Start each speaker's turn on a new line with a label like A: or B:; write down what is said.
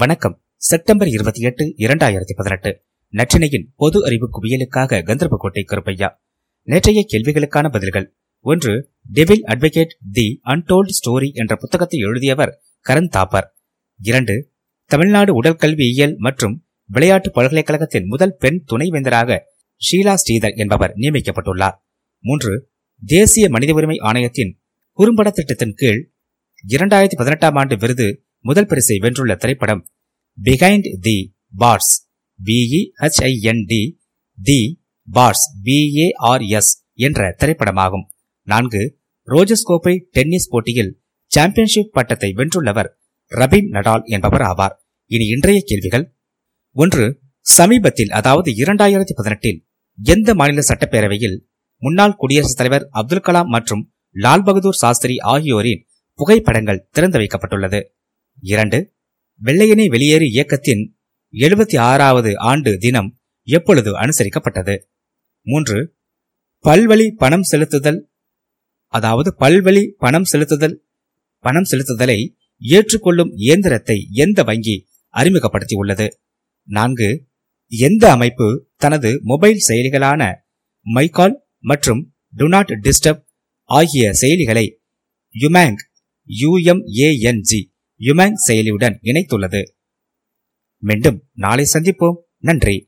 A: வணக்கம். செப்டம்பர் இருபத்தி எட்டு இரண்டாயிரத்தி பதினெட்டு. நற்றினையின் பொது அறிவு குவியலுக்காக கந்தர்போட்டை கருப்பையா. நேற்றைய கேள்விகளுக்கான பதில்கள். ஒன்று devil advocate the untold story என்ற புத்தகத்தை எழுதியவர் கரண் தாப்பர். இரண்டு தமிழ்நாடு உடற்கல்வியியல் மற்றும் விளையாட்டு பல்கலைக்கழகத்தின் முதல் பெண் துணைவேந்தராக ஷீலா ஸ்ரீதர் என்பவர் நியமிக்கப்பட்டுள்ளார். மூன்று தேசிய மனித உரிமை ஆணையத்தின் குறும்பட திட்டத்தின் கீழ் இரண்டாயிரத்தி பதினெட்டாம் ஆண்டு விருது முதல் பரிசை வென்றுள்ள திரைப்படம் behind the bars B E H I N D the bars B A R S என்ற திரைப்படமாகும். நான்கு ரோஜஸ் கோப்பை டென்னிஸ் போட்டியில் சாம்பியன்ஷிப் பட்டத்தை வென்றுள்ளவர் ரபீம் நடால் என்பவர் ஆவார். இனி இன்றைய கேள்விகள். ஒன்று சமீபத்தில் அதாவது இரண்டாயிரத்தி பதினெட்டில் எந்த மாநில சட்டப்பேரவையில் முன்னாள் குடியரசுத் தலைவர் அப்துல் கலாம் மற்றும் லால் பகதூர் சாஸ்திரி ஆகியோரின் புகைப்படங்கள் திறந்து வைக்கப்பட்டுள்ளது? இரண்டு வெள்ளையனே வெளியேறு இயக்கத்தின் எழுபத்தி ஆறாவது ஆண்டு தினம் எப்பொழுது அனுசரிக்கப்பட்டது? மூன்று பல்வழி பணம் செலுத்துதல் அதாவது பல்வழி பணம் செலுத்துதல் பணம் செலுத்துதலை ஏற்றுக்கொள்ளும் இயந்திரத்தை எந்த வங்கி அறிமுகப்படுத்தியுள்ளது? நான்கு எந்த அமைப்பு தனது மொபைல் செயலிகளான மைகால் மற்றும் டு நாட் டிஸ்டர்ப் ஆகிய செயலிகளை யுமேங் யுஎம்ஏஎன்ஜி யுமேங் செயலியுடன் இணைத்துள்ளது. மீண்டும் நாளை சந்திப்போம். நன்றி.